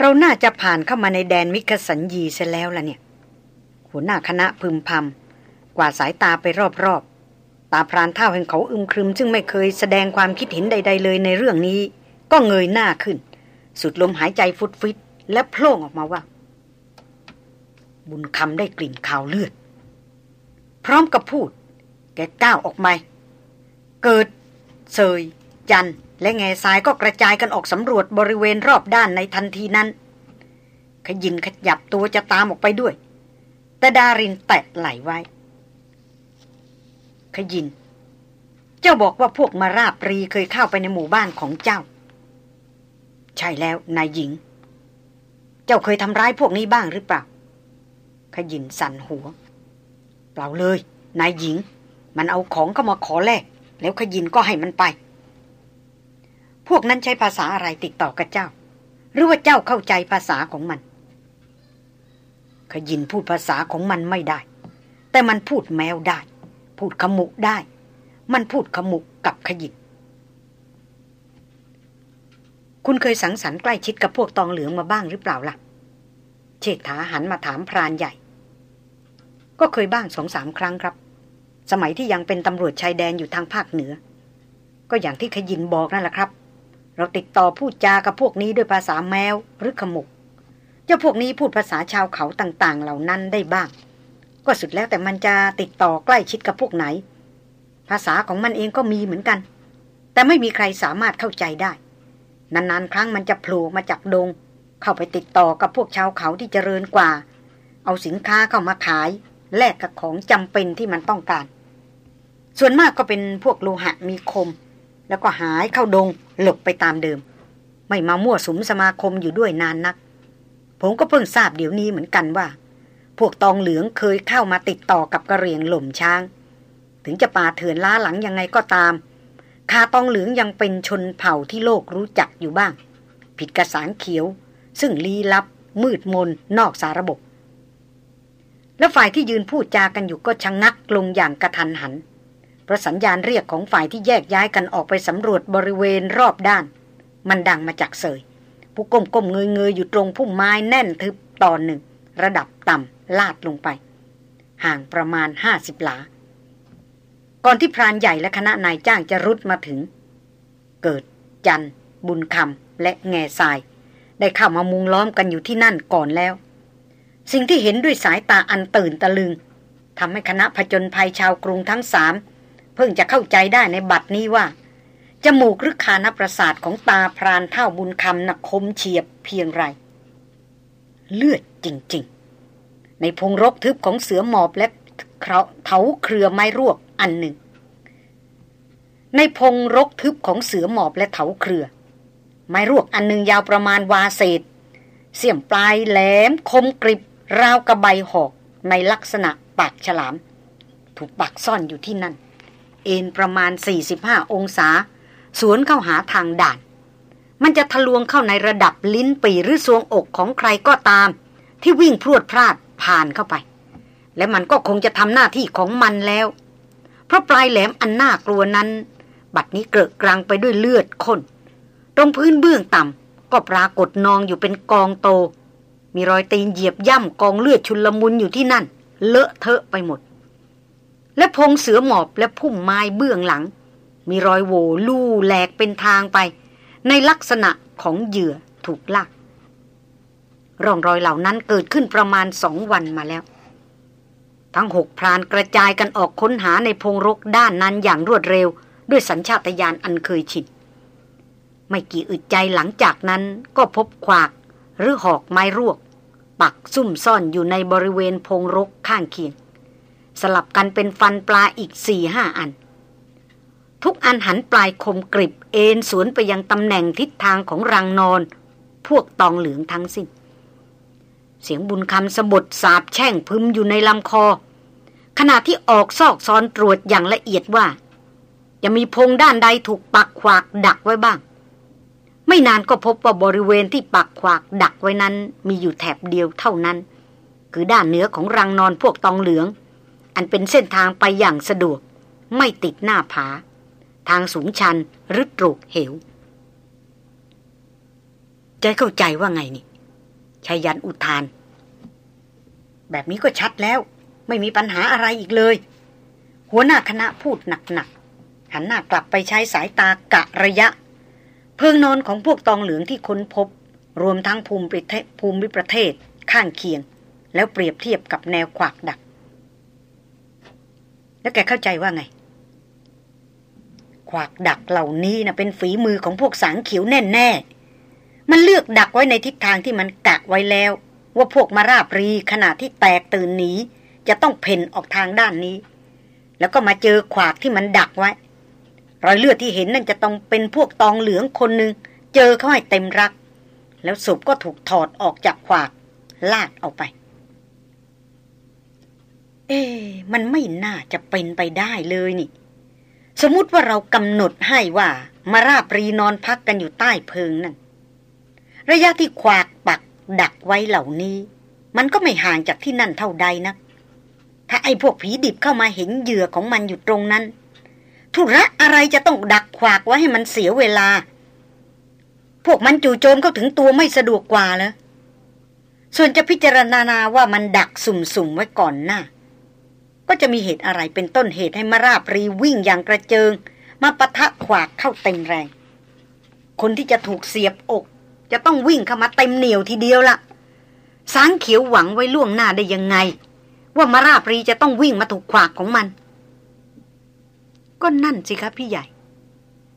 เราน่าจะผ่านเข้ามาในแดนมิกสัญญีเสียแล้วล่ะเนี่ย หัวหน้าคณะพึมพำกว่าสายตาไปรอบๆ ตาพรานเท่าแห่งเขาอึมครึม ซึ่งไม่เคยแสดงความคิดเห็นใด ๆ เลยในเรื่องนี้ ก็เงยหน้าขึ้น สุดลมหายใจฟุดฟิตและโพล่งออกมาว่า บุญคำได้กลิ่นข่าวเลือด พร้อมกับพูด แกก้าวออกมา เกิด เซย จัน และแง่ทรายก็กระจายกันออกสำรวจบริเวณรอบด้านในทันทีนั้น ขยินขยับตัวจะตามออกไปด้วย แต่ดารินแตะไหลไว้ ขยิน เจ้าบอกว่าพวกมาราบรีเคยเข้าไปในหมู่บ้านของเจ้า ใช่แล้วนายหญิง เจ้าเคยทำร้ายพวกนี้บ้างหรือเปล่า ขยินสั่นหัว เปล่าเลย นายหญิง มันเอาของเข้ามาขอแลกแล้วขยินก็ให้มันไป พวกนั้นใช้ภาษาอะไรติดต่อกับเจ้า หรือว่าเจ้าเข้าใจภาษาของมัน ขยินพูดภาษาของมันไม่ได้ แต่มันพูดแมวได้ พูดขมุกได้ มันพูดขมุกกับขยินคุณเคยสังสรรค์ใกล้ชิดกับพวกตองเหลืองมาบ้างหรือเปล่าล่ะ เชษฐาหันมาถามพรานใหญ่ ก็เคยบ้างสองสามครั้งครับ สมัยที่ยังเป็นตำรวจชายแดนอยู่ทางภาคเหนือ ก็อย่างที่ขยินบอกนั่นแหละครับ เราติดต่อพูดจากับพวกนี้ด้วยภาษาแมวหรือขมุก เจ้าพวกนี้พูดภาษาชาวเขาต่าง ๆ เหล่านั้นได้บ้าง ก็สุดแล้วแต่มันจะติดต่อใกล้ชิดกับพวกไหน ภาษาของมันเองก็มีเหมือนกัน แต่ไม่มีใครสามารถเข้าใจได้ นานๆครั้งมันจะโผล่มาจากดง เข้าไปติดต่อกับพวกชาวเขาที่เจริญกว่า เอาสินค้าเข้ามาขาย แลกกับของจำเป็นที่มันต้องการ ส่วนมากก็เป็นพวกโลหะมีคม แล้วก็หายเข้าดงหลบไปตามเดิม ไม่มามั่วสุมสมาคมอยู่ด้วยนานนัก ผมก็เพิ่งทราบเดี๋ยวนี้เหมือนกันว่า พวกตองเหลืองเคยเข้ามาติดต่อกับกระเรียงหล่มช้าง ถึงจะป่าเถื่อนล้าหลังยังไงก็ตาม คาตองเหลืองยังเป็นชนเผ่าที่โลกรู้จักอยู่บ้าง ผิดกระสานเขียว ซึ่งลี้ลับ มืดมน นอกสาระบบ แล้วฝ่ายที่ยืนพูดจากันอยู่ก็ชะงงักลงอย่างกระทันหันเพราะสัญญาณเรียกของฝ่ายที่แยกย้ายกันออกไปสำรวจบริเวณรอบด้าน มันดังมาจากเสย ผู้ก้มก้มเงยเงยอยู่ตรงพุ่มไม้แน่นทึบตอนหนึ่ง ระดับต่ำ ลาดลงไป ห่างประมาณห้าสิบหลา ก่อนที่พรานใหญ่และคณะนายจ้างจะรุดมาถึง เกิดจันบุญคำและแง่ทราย ได้เข้ามามุงล้อมกันอยู่ที่นั่นก่อนแล้ว สิ่งที่เห็นด้วยสายตาอันตื่นตะลึงทำให้คณะผจญภัยชาวกรุงทั้งสามเพิ่งจะเข้าใจได้ในบัดนี้ว่าจมูกหรือคานประสาทของตาพรานเท่าบุญคำนักคมเฉียบเพียงไร เลือดจริง ๆ ในพงรกทึบของเสือหมอบและเถาเครือไม้รวกอันหนึ่ง ในพงรกทึบของเสือหมอบและเถาเครือ ไม้รวกอันหนึ่งยาวประมาณวาเศษ เสียมปลายแหลมคมกริบ ราวกระใบหอกในลักษณะปากฉลาม ถูกปักซ่อนอยู่ที่นั่น เอ็นประมาณ 45 องศา สวนเข้าหาทางด่าน มันจะทะลวงเข้าในระดับลิ้นปีหรือซวงอกของใครก็ตาม ที่วิ่งพรวดพลาด ผ่านเข้าไป และมันก็คงจะทำหน้าที่ของมันแล้ว เพราะปลายแหลมอันน่ากลัวนั้น บัดนี้เกลอะกลางไปด้วยเลือดข้นตรงพื้นเบื้องต่ำก็ปรากฏนองอยู่เป็นกองโต มีรอยตีนเหยียบย่ำกองเลือดชุนลมุนอยู่ที่นั่น เลอะเทอะไปหมด และพงเสือหมอบและพุ่มไม้เบื้องหลัง มีรอยโวลู่แหลกเป็นทางไป ในลักษณะของเหยื่อถูกลาก ร่องรอยเหล่านั้นเกิดขึ้นประมาณสองวันมาแล้ว ทั้งหกพรานกระจายกันออกค้นหาในพงรกด้านนั้นอย่างรวดเร็ว ด้วยสัญชาตญาณอันเคยชินไม่กี่อึดใจหลังจากนั้นก็พบขวาก หรือหอกไม้รวก ปักซุ่มซ่อนอยู่ในบริเวณพงรกข้างเคียง สลับกันเป็นฟันปลาอีกสี่ห้าอัน ทุกอันหันปลายคมกริบเอ็นสวนไปยังตำแหน่งทิศทางของรังนอน พวกตองเหลืองทั้งสิ้น เสียงบุญคำสะบดสาบแช่งพึมอยู่ในลำคอ ขณะที่ออกซอกซอนตรวจอย่างละเอียดว่า จะมีพงด้านใดถูกปักขวากดักไว้บ้าง ไม่นานก็พบว่าบริเวณที่ปักขวากดักไว้นั้นมีอยู่แถบเดียวเท่านั้น คือด้านเหนือของรังนอนพวกตองเหลือง อันเป็นเส้นทางไปอย่างสะดวก ไม่ติดหน้าผา ทางสูงชันหรือตรุกเหวจะเข้าใจว่าไงนี่ ชายันอุทาน แบบนี้ก็ชัดแล้ว ไม่มีปัญหาอะไรอีกเลย หัวหน้าคณะพูดหนักๆ หันหน้ากลับไปใช้สายตากะระยะ เพิงนอนของพวกตองเหลืองที่ค้นพบ รวมทั้งภูมิประเทศภูมิประเทศข้างเคียง แล้วเปรียบเทียบกับแนวขวากดัก แล้วแกเข้าใจว่าไงขวากดักเหล่านี้นะเป็นฝีมือของพวกสางเขียวแน่ๆ มันเลือกดักไว้ในทิศทางที่มันกะไว้แล้ว ว่าพวกมาราบรีขณะที่แตกตื่นหนีจะต้องเพ่นออกทางด้านนี้ แล้วก็มาเจอขวากที่มันดักไว้ รอยเลือดที่เห็นนั่นจะต้องเป็นพวกตองเหลืองคนหนึ่งเจอเขาให้เต็มรัก แล้วศพก็ถูกถอดออกจากขวาก ลากเอาไป เอ๊มันไม่น่าจะเป็นไปได้เลยนี่ สมมติว่าเรากำหนดให้ว่า มาราบรีนอนพักกันอยู่ใต้เพิงนั่น ระยะที่ขวากปักดักไว้เหล่านี้ มันก็ไม่ห่างจากที่นั่นเท่าใดนักถ้าไอ้พวกผีดิบเข้ามาเห็นเหยื่อของมันอยู่ตรงนั้นธุระอะไรจะต้องดักขวากไว้ให้มันเสียเวลา พวกมันจู่โจมเข้าถึงตัวไม่สะดวกกว่าเลยส่วนจะพิจารณาว่ามันดักสุ่มๆไว้ก่อนหน้าก็จะมีเหตุอะไรเป็นต้นเหตุให้มาราบรีวิ่งอย่างกระเจิง มาปะทะขวากเข้าเต็มแรง คนที่จะถูกเสียบอก จะต้องวิ่งเข้ามาเต็มเหนียวทีเดียวละสางเขียวหวังไว้ล่วงหน้าได้ยังไง ว่ามาราบรีจะต้องวิ่งมาถูกขวากของมัน ก็นั่นสิครับพี่ใหญ่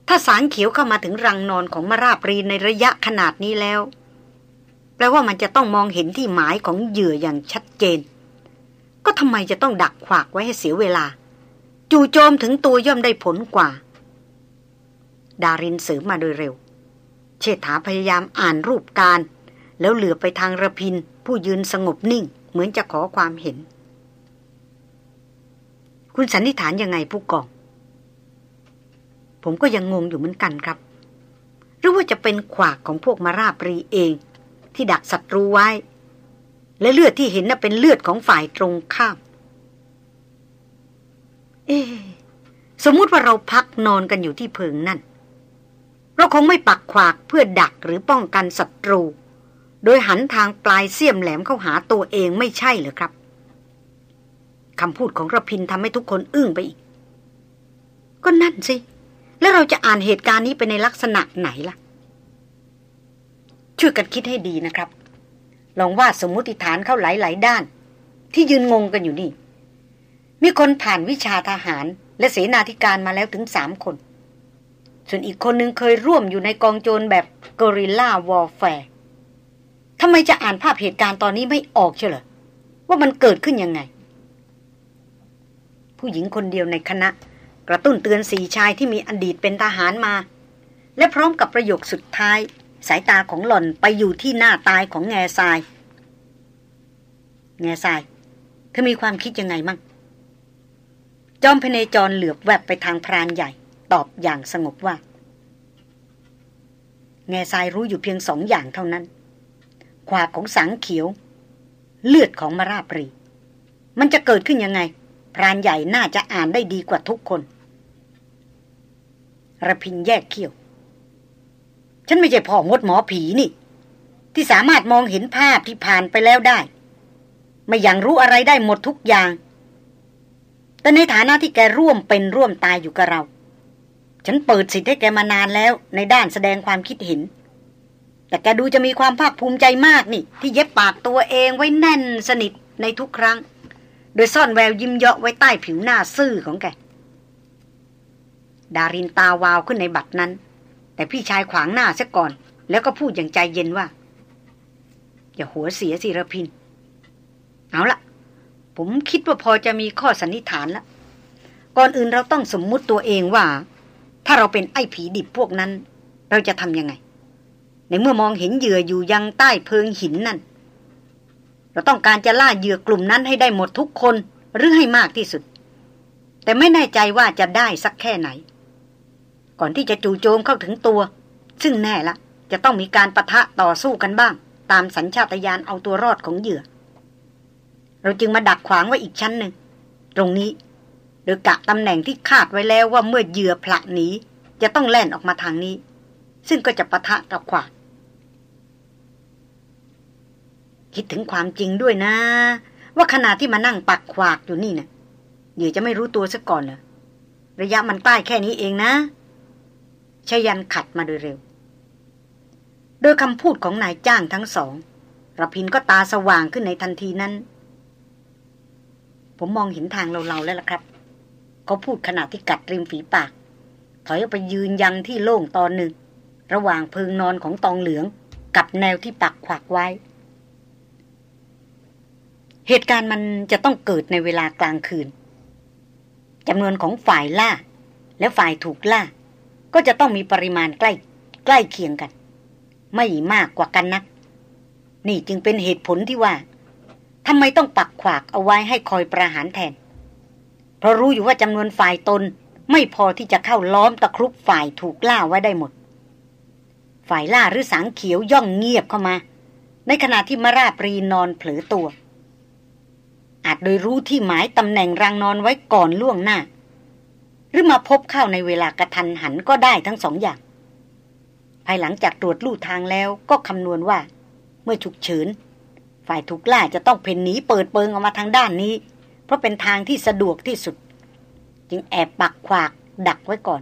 ถ้าสางเขียวเข้ามาถึงรังนอนของมาราบรีในระยะขนาดนี้แล้ว แปลว่ามันจะต้องมองเห็นที่หมายของเหยื่ออย่างชัดเจน ก็ทำไมจะต้องดักขวากไว้ให้เสียเวลา จู่โจมถึงตัวย่อมได้ผลกว่า ดารินเสริมมาโดยเร็ว เชษฐาพยายามอ่านรูปการ แล้วเหลือไปทางระพิน ผู้ยืนสงบนิ่ง เหมือนจะขอความเห็น คุณสันนิษฐานยังไงผู้กอง ผมก็ยังงงอยู่เหมือนกันครับ หรือว่าจะเป็นขวากของพวกมาราบรีเอง ที่ดักศัตรูไว้ และเลือดที่เห็นน่ะเป็นเลือดของฝ่ายตรงข้าม เอสมมุติว่าเราพักนอนกันอยู่ที่เพิงนั่น เราคงไม่ปัก ขวากเพื่อดักหรือป้องกันศัตรู โดยหันทางปลายเสี้ยมแหลมเข้าหาตัวเองไม่ใช่เหรอครับคำพูดของระพินทำให้ทุกคนอึ้งไปอีก ก็นั่นสิ แล้วเราจะอ่านเหตุการณ์นี้ไปในลักษณะไหนล่ะ ช่วยกันคิดให้ดีนะครับ ลองวาดสมมติฐานเข้าหลาย ๆ ด้าน ที่ยืนงงกันอยู่นี่ มีคนผ่านวิชาทหารและเสนาธิการมาแล้วถึงสามคน ส่วนอีกคนนึงเคยร่วมอยู่ในกองโจรแบบ guerrilla warfare ทำไมจะอ่านภาพเหตุการณ์ตอนนี้ไม่ออกเชียวเหรอว่ามันเกิดขึ้นยังไง ผู้หญิงคนเดียวในคณะ กระตุ้นเตือนสี่ชายที่มีอดีตเป็นทหารมา และพร้อมกับประโยคสุดท้าย สายตาของหล่อนไปอยู่ที่หน้าตายของแง่ทราย แง่ทราย เธอมีความคิดยังไงมั่งจอมพเนจรเหลือบแวบไปทางพรานใหญ่ ตอบอย่างสงบว่า แง่ทรายรู้อยู่เพียงสองอย่างเท่านั้นขวาของสังเขียว เลือดของมาราปรี มันจะเกิดขึ้นยังไง พรานใหญ่น่าจะอ่านได้ดีกว่าทุกคนระพินแยกเขี้ยว ฉันไม่ใช่พ่อมดหมอผีนี่ ที่สามารถมองเห็นภาพที่ผ่านไปแล้วได้ ไม่อย่างรู้อะไรได้หมดทุกอย่าง แต่ในฐานะที่แกร่วมเป็นร่วมตายอยู่กับเรา ฉันเปิดสิทธิ์ให้แกมานานแล้ว ในด้านแสดงความคิดเห็น แต่แกดูจะมีความภาคภูมิใจมากนี่ ที่เย็บปากตัวเองไว้แน่นสนิทในทุกครั้ง โดยซ่อนแววยิ้มเยาะไว้ใต้ผิวหน้าซื่อของแก ดารินตาวาวขึ้นในบัตรนั้น แต่พี่ชายขวางหน้าซะก่อน แล้วก็พูดอย่างใจเย็นว่า อย่าหัวเสียสิระพิน เอาละผมคิดว่าพอจะมีข้อสันนิษฐานแล้วก่อนอื่นเราต้องสมมุติตัวเองว่า ถ้าเราเป็นไอ้ผีดิบพวกนั้น เราจะทำยังไง ในเมื่อมองเห็นเหยื่ออยู่ยังใต้เพิงหินนั่น เราต้องการจะล่าเหยื่อกลุ่มนั้นให้ได้หมดทุกคนหรือให้มากที่สุด แต่ไม่แน่ใจว่าจะได้สักแค่ไหน ก่อนที่จะจู่โจมเข้าถึงตัว ซึ่งแน่ละ จะต้องมีการประทะต่อสู้กันบ้าง ตามสัญชาตญาณเอาตัวรอดของเหยื่อ เราจึงมาดักขวางไว้อีกชั้นหนึ่ง ตรงนี้ โดยกะตำแหน่งที่คาดไว้แล้วว่าเมื่อเหยื่อผลักหนีจะต้องแล่นออกมาทางนี้ ซึ่งก็จะปะทะกับขวาคิดถึงความจริงด้วยนะ ว่าขณะที่มานั่งปักขวากอยู่นี่เนะี่ยเหยื่อจะไม่รู้ตัวซะก่อนเหรอระยะมันใกล้แค่นี้เองนะชยันขัดมาโดยเร็ว โดยคำพูดของนายจ้างทั้งสองระพินก็ตาสว่างขึ้นในทันทีนั้น ผมมองเห็นทางเราๆแล้วล่ะครับ เขาพูดขณะที่กัดริมฝีปาก ถอยออกไปยืนยังที่โล่งตอนหนึ่ง ระหว่างพึงนอนของตองเหลือง กับแนวที่ปักขวากไว้ เหตุการณ์มันจะต้องเกิดในเวลากลางคืนจำนวนของฝ่ายล่า และฝ่ายถูกล่า ก็จะต้องมีปริมาณใกล้ใกล้เคียงกัน ไม่มากกว่ากันนัก นี่จึงเป็นเหตุผลที่ว่าทำไมต้องปักขวากเอาไว้ให้คอยประหารแทน เพราะรู้อยู่ว่าจำนวนฝ่ายตนไม่พอที่จะเข้าล้อมตะครุบฝ่ายถูกล่าไว้ได้หมด ฝ่ายล่าหรือสางเขียวย่องเงียบเข้ามา ในขณะที่มาราปรีนอนเผลอตัว อาจโดยรู้ที่หมายตำแหน่งรังนอนไว้ก่อนล่วงหน้า หรือมาพบเข้าในเวลากระทันหันก็ได้ทั้งสองอย่าง ภายหลังจากตรวจลู่ทางแล้วก็คำนวณว่า เมื่อฉุกเฉินฝ่ายถูกล่าจะต้องเพ่นหนีเปิดเปิงออกมาทางด้านนี้ เพราะเป็นทางที่สะดวกที่สุด จึงแอบปักขวากดักไว้ก่อน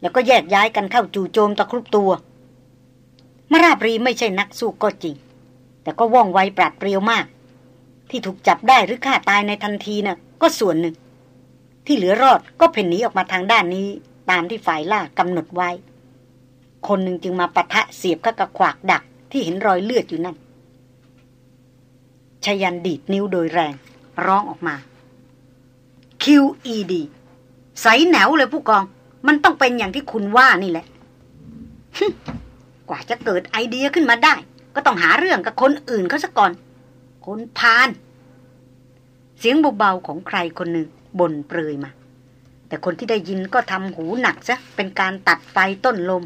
แล้วก็แยกย้ายกันเข้าจู่โจมตะครุบตัว มาราบรีไม่ใช่นักสู้ก็จริง แต่ก็ว่องไวปราดเปรียวมาก ที่ถูกจับได้หรือฆ่าตายในทันทีนะ่ะ ก็ส่วนหนึ่ง ที่เหลือรอดก็เพ่นหนีออกมาทางด้านนี้ ตามที่ฝ่ายล่ากำหนดไว้ คนหนึ่งจึงมาปะทะเสียบข้ากระขวากดักที่เห็นรอยเลือดอยู่นั่นชยันดีดนิ้วโดยแรง ร้องออกมา QED ใสแหนวเลยผู้กอง มันต้องเป็นอย่างที่คุณว่านี่แหละ กว่าจะเกิดไอเดียขึ้นมาได้ ก็ต้องหาเรื่องกับคนอื่นเขาซะก่อน คนพาน เสียงเบาๆของใครคนหนึ่งบ่นเปรยมา แต่คนที่ได้ยินก็ทำหูหนักซะเป็นการตัดไฟต้นลม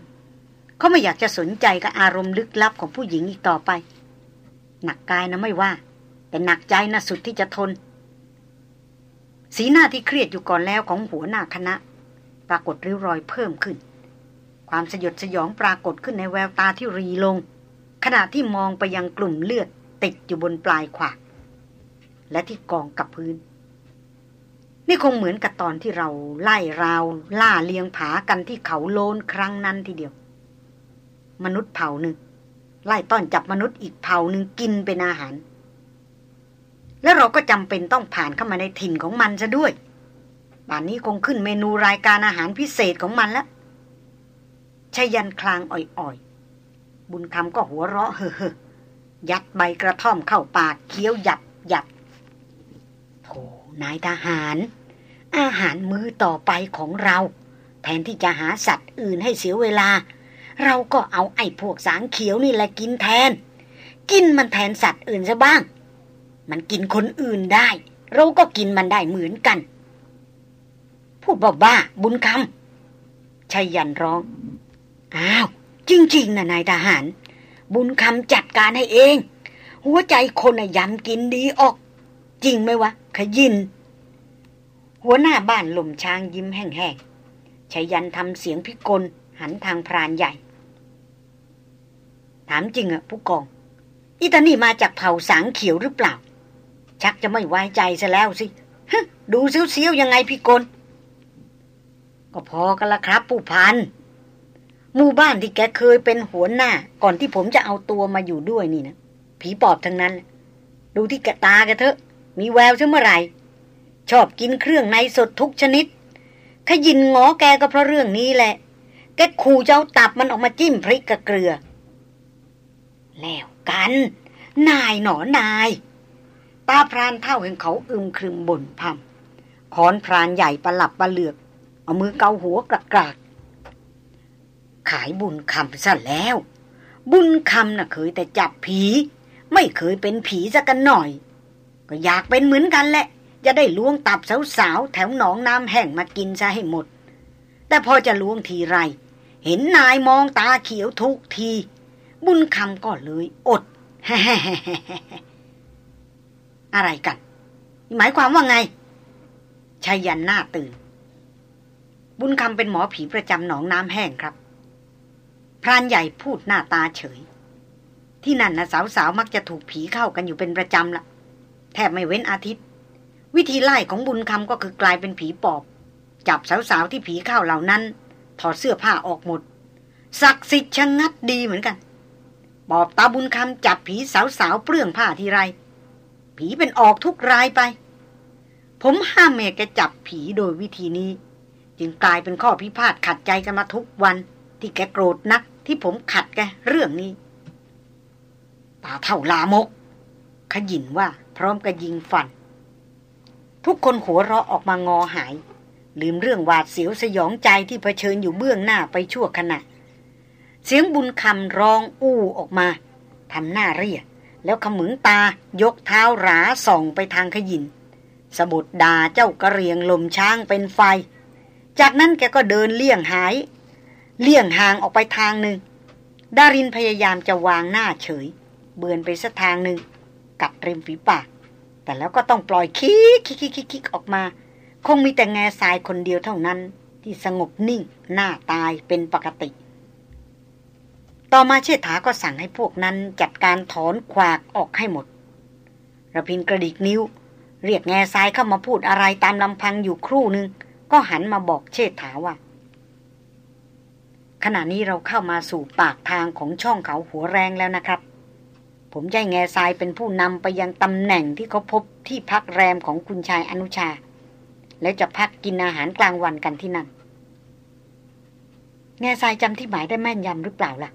เขาไม่อยากจะสนใจกับอารมณ์ลึกลับของผู้หญิงอีกต่อไป หนักกายนะไม่ว่า แต่หนักใจนะสุดที่จะทน สีหน้าที่เครียดอยู่ก่อนแล้วของหัวหน้าคณะ ปรากฏริ้วรอยเพิ่มขึ้น ความสยดสยองปรากฏขึ้นในแววตาที่รีลง ขณะที่มองไปยังกลุ่มเลือดติดอยู่บนปลายขวากและที่กองกับพื้น นี่คงเหมือนกับตอนที่เราไล่ราวล่าเลียงผากันที่เขาโลนครั้งนั้นทีเดียว มนุษย์เผ่าหนึ่งไล่ต้อนจับมนุษย์อีกเผ่าหนึ่งกินเป็นอาหาร แล้วเราก็จำเป็นต้องผ่านเข้ามาในถิ่นของมันซะด้วยป่านนี้คงขึ้นเมนูรายการอาหารพิเศษของมันแล้วชยันคลางอ่อยๆ บุญคำก็หัวเราะเฮ่อยัดใบกระท่อมเข้าปากเคี้ยวหยับหยับโธ่นายทหาร อาหารมื้อต่อไปของเรา แทนที่จะหาสัตว์อื่นให้เสียเวลา เราก็เอาไอ้พวกสางเขียวนี่แหละกินแทน กินมันแทนสัตว์อื่นซะบ้าง มันกินคนอื่นได้ เราก็กินมันได้เหมือนกัน พูดบ้าๆบุญคำชัยยันร้อง อ้าว จริง ๆนะนายทหาร บุญคำจัดการให้เอง หัวใจคนอะยำกินดีออก จริงไหมวะ ขยิน หัวหน้าบ้านลมช้างยิ้มแห้งๆชายันทำเสียงพิกลหันทางพรานใหญ่ ถามจริงอะผู้กองอิตานี่มาจากเผ่าสางเขียวหรือเปล่า ชักจะไม่ไว้ใจซะแล้วสิดูเสียวๆยังไงพี่กลก็พอกันละครับผู้พันหมู่บ้านที่แกเคยเป็นหัวหน้า ก่อนที่ผมจะเอาตัวมาอยู่ด้วยนี่นะผีปอบทั้งนั้น ดูที่กะตาแกเถอะ มีแววเช่เมื่อไหร่ ชอบกินเครื่องในสดทุกชนิดขยินงอแกก็เพราะเรื่องนี้แหละ แกขู่เจ้าตับมันออกมาจิ้มพริกกับเกลือ แล้วกัน นายหนอนาย ตาพรานเท่าเห็นเขาอึมครึมบ่นพำขอนพรานใหญ่ประหลับประเหลือก เอามือเกาหัวกระกรากขายบุญคำซะแล้ว บุญคำน่ะเคยแต่จับผี ไม่เคยเป็นผีสักกันหน่อย ก็อยากเป็นเหมือนกันแหละ จะได้ล้วงตับสาวๆแถวหนองน้ำแห้งมากินซะให้หมด แต่พอจะล้วงทีไร เห็นนายมองตาเขียวทุกที บุญคำก็เลยอด อะไรกัน หมายความว่าไงชายันหน้าตื่น บุญคำเป็นหมอผีประจำหนองน้ำแห้งครับ พรานใหญ่พูดหน้าตาเฉย ที่นั่นนะสาวๆมักจะถูกผีเข้ากันอยู่เป็นประจำละแทบไม่เว้นอาทิตย์ วิธีไล่ของบุญคำก็คือกลายเป็นผีปอบ จับสาวๆที่ผีเข้าเหล่านั้น ถอดเสื้อผ้าออกหมดศักดิ์สิทธิ์ชะงัดดีเหมือนกันปอบตาบุญคำจับผีสาวๆเปลื้องผ้าทีไร ผีเป็นออกทุกรายไป ผมห้ามแม่แกจับผีโดยวิธีนี้ จึงกลายเป็นข้อพิพาทขัดใจกันมาทุกวัน ที่แกโกรธนัก ที่ผมขัดแกเรื่องนี้ตาเท่าลามก ขยินว่าพร้อมกับยิงฟัน ทุกคนหัวเราะออกมางอหาย ลืมเรื่องหวาดเสียวสยองใจที่เผชิญอยู่เบื้องหน้าไปชั่วขณะเสียงบุญคำร้องอู้ออกมาทำหน้าเรีย แล้วขมึงตายกเท้าหราส่องไปทางขยินสบุดดาเจ้ากระเรียงลมช้างเป็นไฟ จากนั้นแกก็เดินเลี่ยงหาย เลี่ยงห่างออกไปทางหนึ่งดารินพยายามจะวางหน้าเฉย เบือนไปสักทางหนึ่งกัดริมฝีปาก แต่แล้วก็ต้องปล่อยคิกคิกคิกคิกออกมา คงมีแต่แง่ทรายคนเดียวเท่านั้น ที่สงบนิ่งหน้าตายเป็นปกติ ต่อมาเชษฐาก็สั่งให้พวกนั้นจัดการถอนขวากออกให้หมดระพินกระดิกนิ้ว เรียกแง่ทรายเข้ามาพูดอะไรตามลำพังอยู่ครู่หนึ่งก็หันมาบอกเชษฐาว่า ขณะนี้เราเข้ามาสู่ปากทางของช่องเขาหัวแรงแล้วนะครับ ผมใจแง่ทรายเป็นผู้นำไปยังตำแหน่งที่เขาพบที่พักแรมของคุณชายอนุชา แล้วจะพักกินอาหารกลางวันกันที่นั่น แง่ทรายจำที่หมายได้แม่นยำหรือเปล่าล่ะ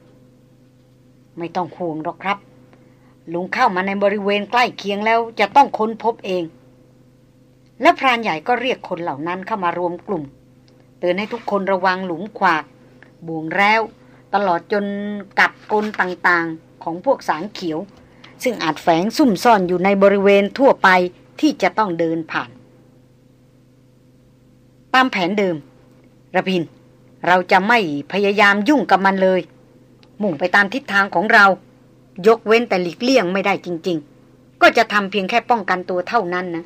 ไม่ต้องห่วงหรอกครับ ลุงเข้ามาในบริเวณใกล้เคียงแล้วจะต้องค้นพบเอง และพรานใหญ่ก็เรียกคนเหล่านั้นเข้ามารวมกลุ่ม เตือนให้ทุกคนระวังหลุมขวากบ่วงแล้ว ตลอดจนกัดกลต่างๆของพวกสางเขียว ซึ่งอาจแฝงซุ่มซ่อนอยู่ในบริเวณทั่วไปที่จะต้องเดินผ่าน ตามแผนเดิมระพิน เราจะไม่พยายามยุ่งกับมันเลย มุ่งไปตามทิศทางของเรา ยกเว้นแต่หลีกเลี่ยงไม่ได้จริง ๆ ก็จะทำเพียงแค่ป้องกันตัวเท่านั้นนะ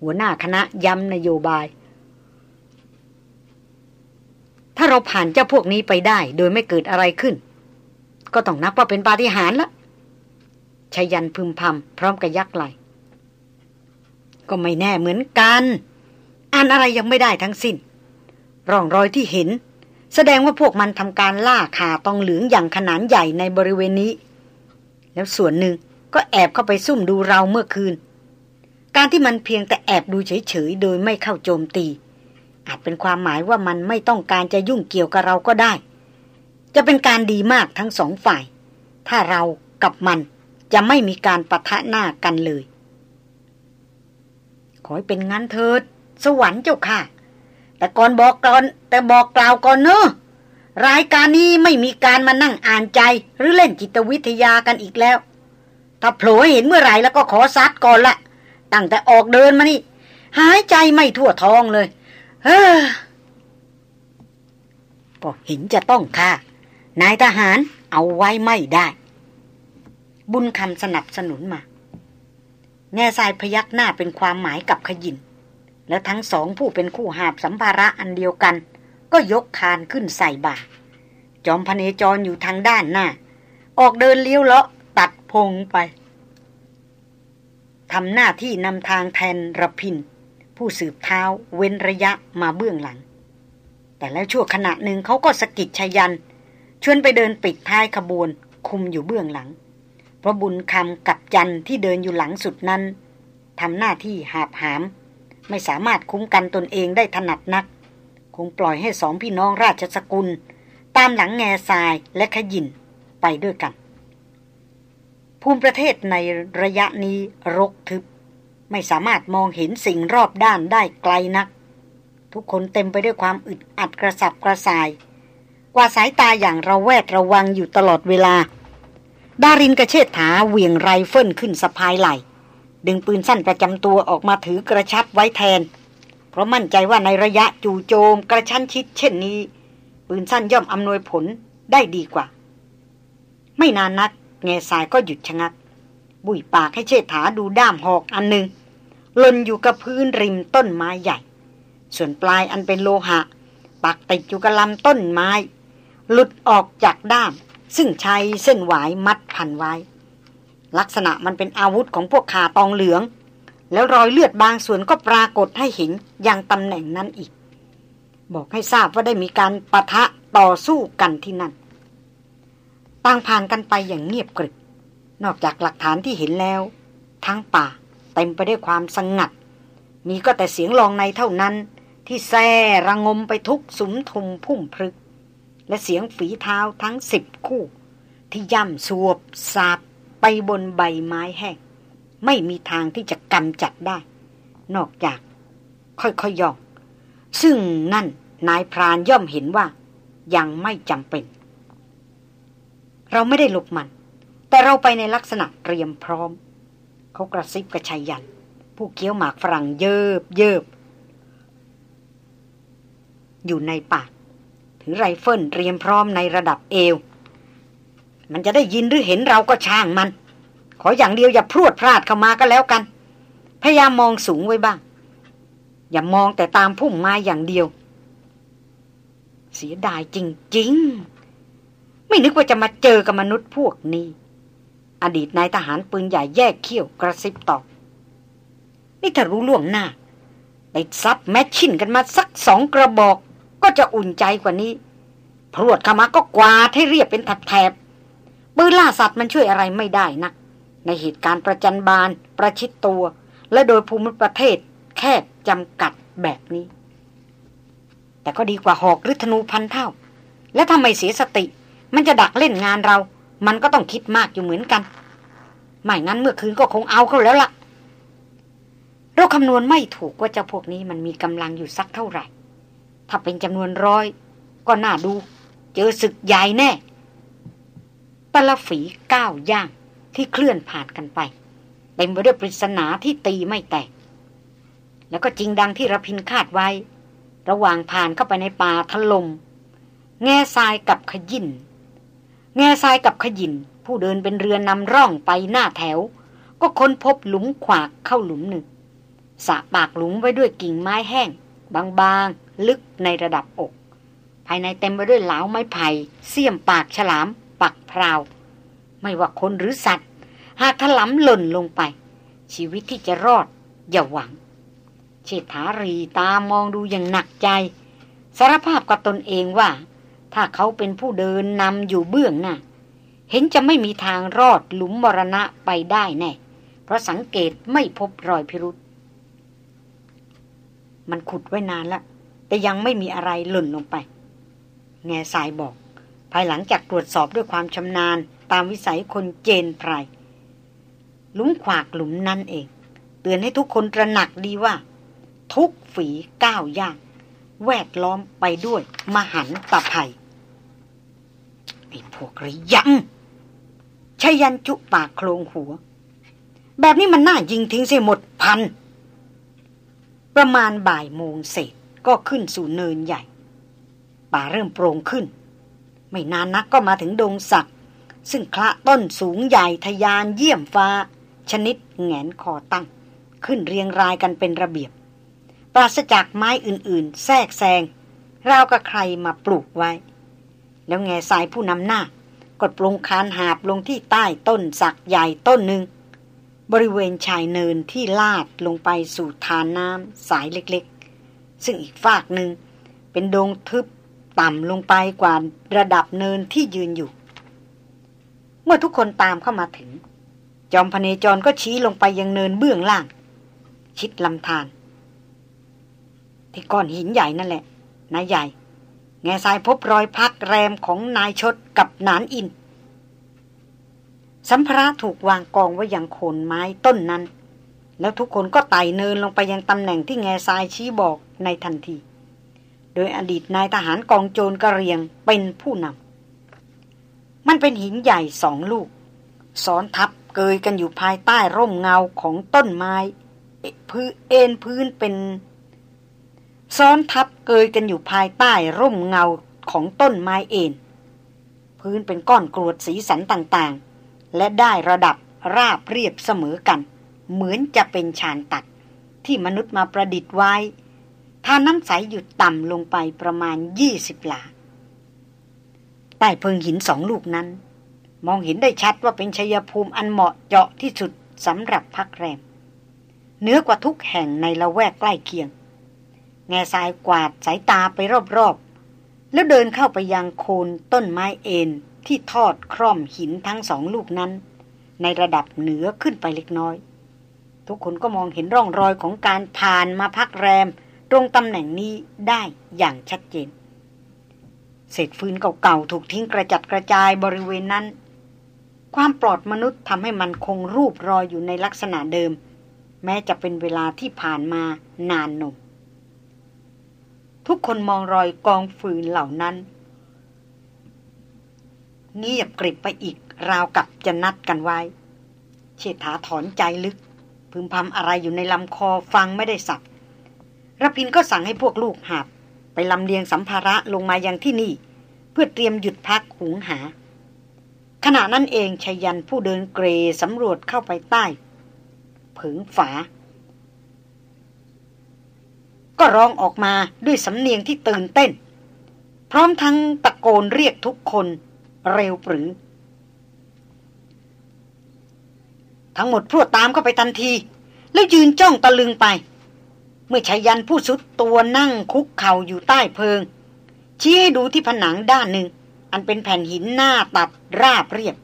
หัวหน้าคณะย้ำนโยบาย ถ้าเราผ่านเจ้าพวกนี้ไปได้ โดยไม่เกิดอะไรขึ้น ก็ต้องนับว่าเป็นปาฏิหาริย์ละชายันพึมพำพร้อมกับยักไหลก็ไม่แน่เหมือนกันอ่านอะไรยังไม่ได้ทั้งสิ้น ร่องรอยที่เห็น แสดงว่าพวกมันทำการล่าขาตองเหลืองอย่างขนาดใหญ่ในบริเวณนี้ แล้วส่วนหนึ่งก็แอบเข้าไปซุ่มดูเราเมื่อคืน การที่มันเพียงแต่แอบดูเฉยๆ โดยไม่เข้าโจมตี อาจเป็นความหมายว่ามันไม่ต้องการจะยุ่งเกี่ยวกับเราก็ได้ จะเป็นการดีมากทั้งสองฝ่าย ถ้าเรากับมันจะไม่มีการปะทะหน้ากันเลย ขอให้เป็นงั้นเถิด สวรรค์เจ้าค่ะ แต่ก่อนบอกก่อน แต่บอกกล่าวก่อนเนอะรายการนี้ไม่มีการมานั่งอ่านใจหรือเล่นจิตวิทยากันอีกแล้ว ถ้าโผล่เห็นเมื่อไหร่แล้วก็ขอซัดก่อนละตั้งแต่ออกเดินมานี่ หายใจไม่ทั่วท้องเลย เฮ้อก็เห็นจะต้องค่ะนายทหารเอาไว้ไม่ได้ บุญคำสนับสนุนมา แง่ทรายพยักหน้าเป็นความหมายกับขยิน และทั้งสองผู้เป็นคู่หาบสัมภาระอันเดียวกัน ก็ยกคานขึ้นใส่บ่า จอมพเนจรอยู่ทางด้านหน้า ออกเดินเลี้ยวเลาะตัดพงไปทำหน้าที่นำทางแทนระพิน ผู้สืบเท้าเว้นระยะมาเบื้องหลัง แต่แล้วชั่วขณะหนึ่งเขาก็สกิดชยัน ชวนไปเดินปิดท้ายขบวนคุมอยู่เบื้องหลัง เพราะบุญคำกับจันที่เดินอยู่หลังสุดนั้นทำหน้าที่หาบหาม ไม่สามารถคุ้มกันตนเองได้ถนัดนัก คงปล่อยให้สองพี่น้องราชสกุล ตามหลังแง่ทรายและขยินไปด้วยกัน ภูมิประเทศในระยะนี้รกทึบ ไม่สามารถมองเห็นสิ่งรอบด้านได้ไกลนัก ทุกคนเต็มไปด้วยความอึดอัดกระสับกระส่าย กว่าสายตาอย่างระแวดระวังอยู่ตลอดเวลา ดารินกระเชิดถาเหวี่ยงไรเฟิลขึ้นสะพายไหล ดึงปืนสั้นประจำตัวออกมาถือกระชับไว้แทน เพราะมั่นใจว่าในระยะจู่โจมกระชั้นชิดเช่นนี้ ปืนสั้นย่อมอำนวยผลได้ดีกว่า ไม่นานนักแง่สายก็หยุดชะงัก บุยปากให้เชษฐาดูด้ามหอกอันหนึ่งลนอยู่กับพื้นริมต้นไม้ใหญ่ ส่วนปลายอันเป็นโลหะ ปักติดอยู่กับลำต้นไม้ หลุดออกจากด้าม ซึ่งใช้เส้นหวายมัดพันไว้ ลักษณะมันเป็นอาวุธของพวกขาตองเหลือง แล้วรอยเลือดบางส่วนก็ปรากฏให้เห็นอย่างตำแหน่งนั้นอีก บอกให้ทราบว่าได้มีการปะทะต่อสู้กันที่นั่นต่างผ่านกันไปอย่างเงียบกริบนอกจากหลักฐานที่เห็นแล้ว ทั้งป่าเต็มไปด้วยความสงัด มีก็แต่เสียงลองในเท่านั้น ที่แซ่ระงมไปทุกสุมทุมพุ่มพรึก และเสียงฝีเท้าทั้งสิบคู่ ที่ย่ำสวบสาบ ไปบนใบไม้แห้ง ไม่มีทางที่จะกำจัดได้ นอกจาก ค่อยๆย่อง ซึ่งนั่นนายพรานย่อมเห็นว่า ยังไม่จำเป็น เราไม่ได้หลบมัน แต่เราไปในลักษณะเตรียมพร้อม เขากระซิบกับไชยยันต์ ผู้เคี้ยวหมากฝรั่งเยิบเยิบ อยู่ในปากถือไรเฟิลเตรียมพร้อมในระดับเอว มันจะได้ยินหรือเห็นเราก็ช่างมัน ขออย่างเดียวอย่าพรวดพลาดเข้ามาก็แล้วกัน พยายามมองสูงไว้บ้าง อย่ามองแต่ตามพุ่มไม้อย่างเดียว เสียดายจริง ๆ ไม่นึกว่าจะมาเจอกับมนุษย์พวกนี้ อดีตนายทหารปืนใหญ่แยกเขี้ยวกระซิบตอบนี่ถ้ารู้ล่วงหน้าไปซับแมชชินกันมาสักสองกระบอก ก็จะอุ่นใจกว่านี้ พรวดเข้ามาก็กวาดให้เรียบเป็นแถบ ปืนล่าสัตว์มันช่วยอะไรไม่ได้นะในเหตุการณ์ประจันบาน ประชิดตัว และโดยภูมิประเทศแคบจำกัดแบบนี้ แต่ก็ดีกว่าหอกหรือธนูพันเท่า และทำไมเสียสติ มันจะดักเล่นงานเรา มันก็ต้องคิดมากอยู่เหมือนกัน ไม่งั้นเมื่อคืนก็คงเอาเขาแล้วละ่ะเราคำนวณไม่ถูกว่าเจ้าพวกนี้มันมีกำลังอยู่สักเท่าไหร่ ถ้าเป็นจำนวนร้อย ก็น่าดู เจอศึกใหญ่แน่ ตะละฝีก้าวย่างที่เคลื่อนผ่านกันไปเต็มไปด้วยปริศนาที่ตีไม่แตก แล้วก็จริงดังที่ระพินคาดไว้ ระหว่างผ่านเข้าไปในป่าถลม่มแง่ทรายกับขยินแง่ทรายกับขยินผู้เดินเป็นเรือนำร่องไปหน้าแถว ก็ค้นพบหลุมขวากเข้าหลุมหนึ่งสะปากหลุมไว้ด้วยกิ่งไม้แห้ง บางๆ ลึกในระดับอก ภายในเต็มไปด้วยเหลาไม้ไผ่เสียมปากฉลาม ปักพราว ไม่ว่าคนหรือสัตว์ หากถลำหล่นลงไป ชีวิตที่จะรอด อย่าหวัง เชษฐารีตามองดูอย่างหนักใจ สารภาพกับตนเองว่า ถ้าเขาเป็นผู้เดินนำอยู่เบื้องหน้า เห็นจะไม่มีทางรอดหลุมมรณะไปได้แน่ เพราะสังเกตไม่พบรอยพิรุษมันขุดไว้นานแล้วแต่ยังไม่มีอะไรหล่นลงไป แง่สายบอก ภายหลังจากตรวจสอบด้วยความชำนาญตามวิสัยคนเจนไพรหลุมขวากหลุมนั่นเอง เตือนให้ทุกคนตระหนักดีว่า ทุกฝีก้าวย่าง แวดล้อมไปด้วย มหันตภัยไอ้พวกระยังชยันจุปากโครงหัว แบบนี้มันน่ายิงทิ้งเสียหมดพัน ประมาณบ่ายโมงเสร็จก็ขึ้นสู่เนินใหญ่ ป่าเริ่มโปร่งขึ้น ไม่นานนักก็มาถึงดงสัก ซึ่งคละต้นสูงใหญ่ทยานเยี่ยมฟ้า ชนิดแงนคอตั้ง ขึ้นเรียงรายกันเป็นระเบียบ ปราศจากไม้อื่นๆ แทรกแซงราวกับใครมาปลูกไว้ แล้วแง่สายผู้นำหน้ากดปรงคานหาบลงที่ใต้ต้นสักใหญ่ต้นหนึ่ง บริเวณชายเนินที่ลาดลงไปสู่ทานน้ำสายเล็กๆ ซึ่งอีกฝากหนึ่งเป็นดงทึบ ต่ำลงไปกว่าระดับเนินที่ยืนอยู่ เมื่อทุกคนตามเข้ามาถึง จอมพเนจรก็ชี้ลงไปยังเนินเบื้องล่าง ชิดลำธารที่ก้อนหินใหญ่นั่นแหละ นายใหญ่ แง่ทรายพบรอยพักแรมของนายชดกับนานอินสัมภาระถูกวางกองไว้อย่างโคนไม้ต้นนั้น แล้วทุกคนก็ไต่เนินลงไปยังตำแหน่งที่แง่ทรายชี้บอกในทันที โดยอดีตนายทหารกองโจรกระเรียงเป็นผู้นำมันเป็นหินใหญ่สองลูกซ้อนทับเกยกันอยู่ภายใต้ร่มเงาของต้นไม้พื้นเอ็นพื้นเป็น ซ้อนทับเกยกันอยู่ภายใต้ร่มเงาของต้นไม้เอ็นพื้นเป็นก้อนกรวดสีสันต่างๆ และได้ระดับราบเรียบเสมอกัน เหมือนจะเป็นชานตัดที่มนุษย์มาประดิษฐ์ไว้ ทาน้ำใสหยุดต่ำลงไปประมาณยี่สิบหลา ใต้เพิงหินสองลูกนั้น มองเห็นได้ชัดว่าเป็นชยภูมิอันเหมาะเจาะที่สุดสำหรับพักแรมเนื้อกว่าทุกแห่งในละแวกใกล้เคียง แง่ทรายกวาดสายตาไปรอบๆ แล้วเดินเข้าไปยังโคนต้นไม้เอ็นที่ทอดคร่อมหินทั้งสองลูกนั้น ในระดับเหนือขึ้นไปเล็กน้อย ทุกคนก็มองเห็นร่องรอยของการผ่านมาพักแรม ตรงตำแหน่งนี้ได้อย่างชัดเจน เศษฟืนเก่าๆถูกทิ้งกระจัดกระจายบริเวณนั้น ความปลอดมนุษย์ทำให้มันคงรูปรอยอยู่ในลักษณะเดิม แม้จะเป็นเวลาที่ผ่านมานานนมทุกคนมองรอยกองฟืนเหล่านั้นเงียบกริบไปอีกราวกับจะนัดกันไว้ เชษฐาถอนใจลึก พึมพำอะไรอยู่ในลำคอฟังไม่ได้สับ รพินก็สั่งให้พวกลูกหาบ ไปลำเลียงสัมภาระลงมายังที่นี่ เพื่อเตรียมหยุดพักหุงหา ขณะนั้นเองชายันผู้เดินเกรสำรวจเข้าไปใต้ผึงฝา ก็ร้องออกมาด้วยสำเนียงที่ตื่นเต้น พร้อมทั้งตะโกนเรียกทุกคนเร็วปรือ ทั้งหมดพรวดตามเข้าไปทันที แล้วยืนจ้องตะลึงไป เมื่อชายันผู้สุดตัวนั่งคุกเข่าอยู่ใต้เพิง ชี้ให้ดูที่ผนังด้านหนึ่ง อันเป็นแผ่นหินหน้าตัดราบเรียบ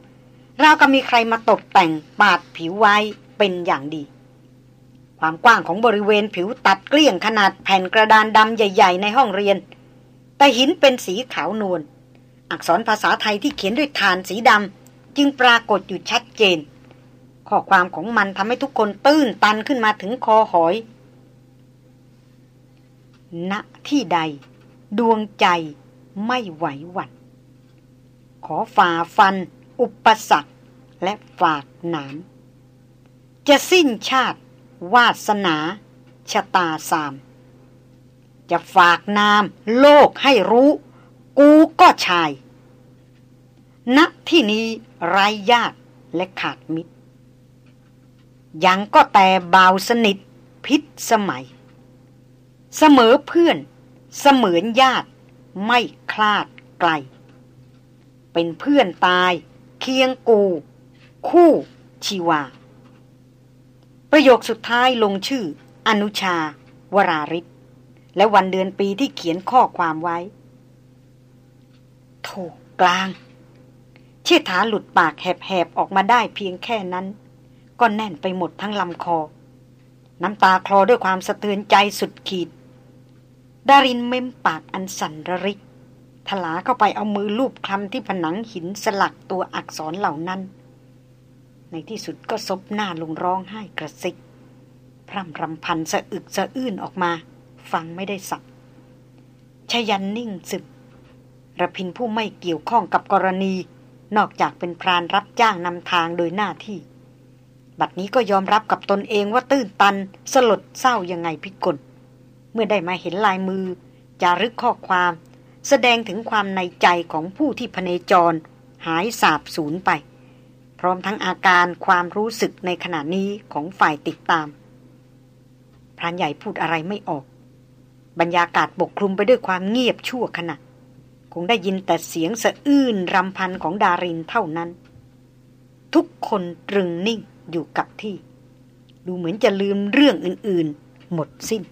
ราวกับมีใครมาตกแต่งปาดผิวไว้เป็นอย่างดี ความกว้างของบริเวณผิวตัดเกลี้ยงขนาดแผ่นกระดานดำใหญ่ ๆ ในห้องเรียน แต่หินเป็นสีขาวนวลอักษรภาษาไทยที่เขียนด้วยฐานสีดำจึงปรากฏอยู่ชัดเจน ข้อความของมันทำให้ทุกคนตื้นตันขึ้นมาถึงคอหอย ณที่ใด ดวงใจไม่ไหวหวั่นขอฝ่าฟัน อุปสรรคและฝากหนามจะสิ้นชาติ วาสนา ชะตาสาม จะฝากนามโลกให้รู้ กูก็ชายณที่นี้ไรญาติและขาดมิตรยังก็แต่เบาสนิทพิษสมัย เสมอเพื่อน เสมือนญาติ ไม่คลาดไกล เป็นเพื่อนตาย เคียงกู คู่ชีวา ประโยคสุดท้ายลงชื่อ อนุชา วราริศและวันเดือนปีที่เขียนข้อความไว้ถูกกลาง เชิดฐาหลุดปากแหบๆ ออกมาได้เพียงแค่นั้น ก็แน่นไปหมดทั้งลำคอ น้ำตาคลอด้วยความสะเทือนใจสุดขีด ดารินเม้มปากอันสั่นระริกถลาเข้าไปเอามือลูบคลำที่ผนังหินสลักตัวอักษรเหล่านั้น ในที่สุดก็ซบหน้าลงร้องไห้กระซิก พร่ำรำพันสะอึกสะอื้นออกมา ฟังไม่ได้สับชยันนิ่งซึมระพินผู้ไม่เกี่ยวข้องกับกรณี นอกจากเป็นพรานรับจ้างนำทางโดยหน้าที่ บัดนี้ก็ยอมรับกับตนเองว่าตื้นตัน สลดเศร้ายังไงพิกล เมื่อได้มาเห็นลายมือ จารึกข้อความ แสดงถึงความในใจของผู้ที่พเนจร หายสาบสูญไป พร้อมทั้งอาการความรู้สึกในขณะนี้ของฝ่ายติดตาม พรานใหญ่พูดอะไรไม่ออก บรรยากาศปกคลุมไปด้วยความเงียบชั่วขณะ คงได้ยินแต่เสียงสะอื้นรำพันของดารินเท่านั้น ทุกคนตรึงนิ่งอยู่กับที่ ดูเหมือนจะลืมเรื่องอื่น ๆ หมดสิ้น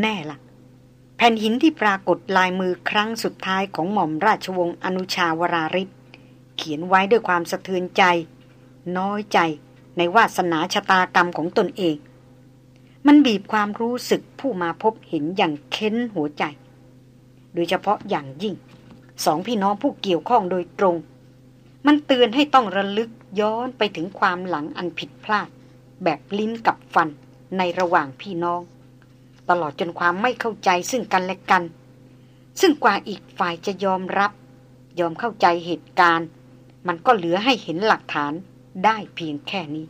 แน่ละ่ะ แผ่นหินที่ปรากฏลายมือครั้งสุดท้ายของหม่อมราชวงศ์อนุชาวราริศเขียนไว้ด้วยความสะเทือนใจ น้อยใจในวาสนาชะตากรรมของตนเอง มันบีบความรู้สึกผู้มาพบเห็นอย่างเค้นหัวใจ โดยเฉพาะอย่างยิ่ง สองพี่น้องผู้เกี่ยวข้องโดยตรง มันเตือนให้ต้องระลึกย้อนไปถึงความหลังอันผิดพลาด แบบลิ้นกับฟันในระหว่างพี่น้อง ตลอดจนความไม่เข้าใจซึ่งกันและกัน ซึ่งกว่าอีกฝ่ายจะยอมรับ ยอมเข้าใจเหตุการณ์ มันก็เหลือให้เห็นหลักฐานได้เพียงแค่นี้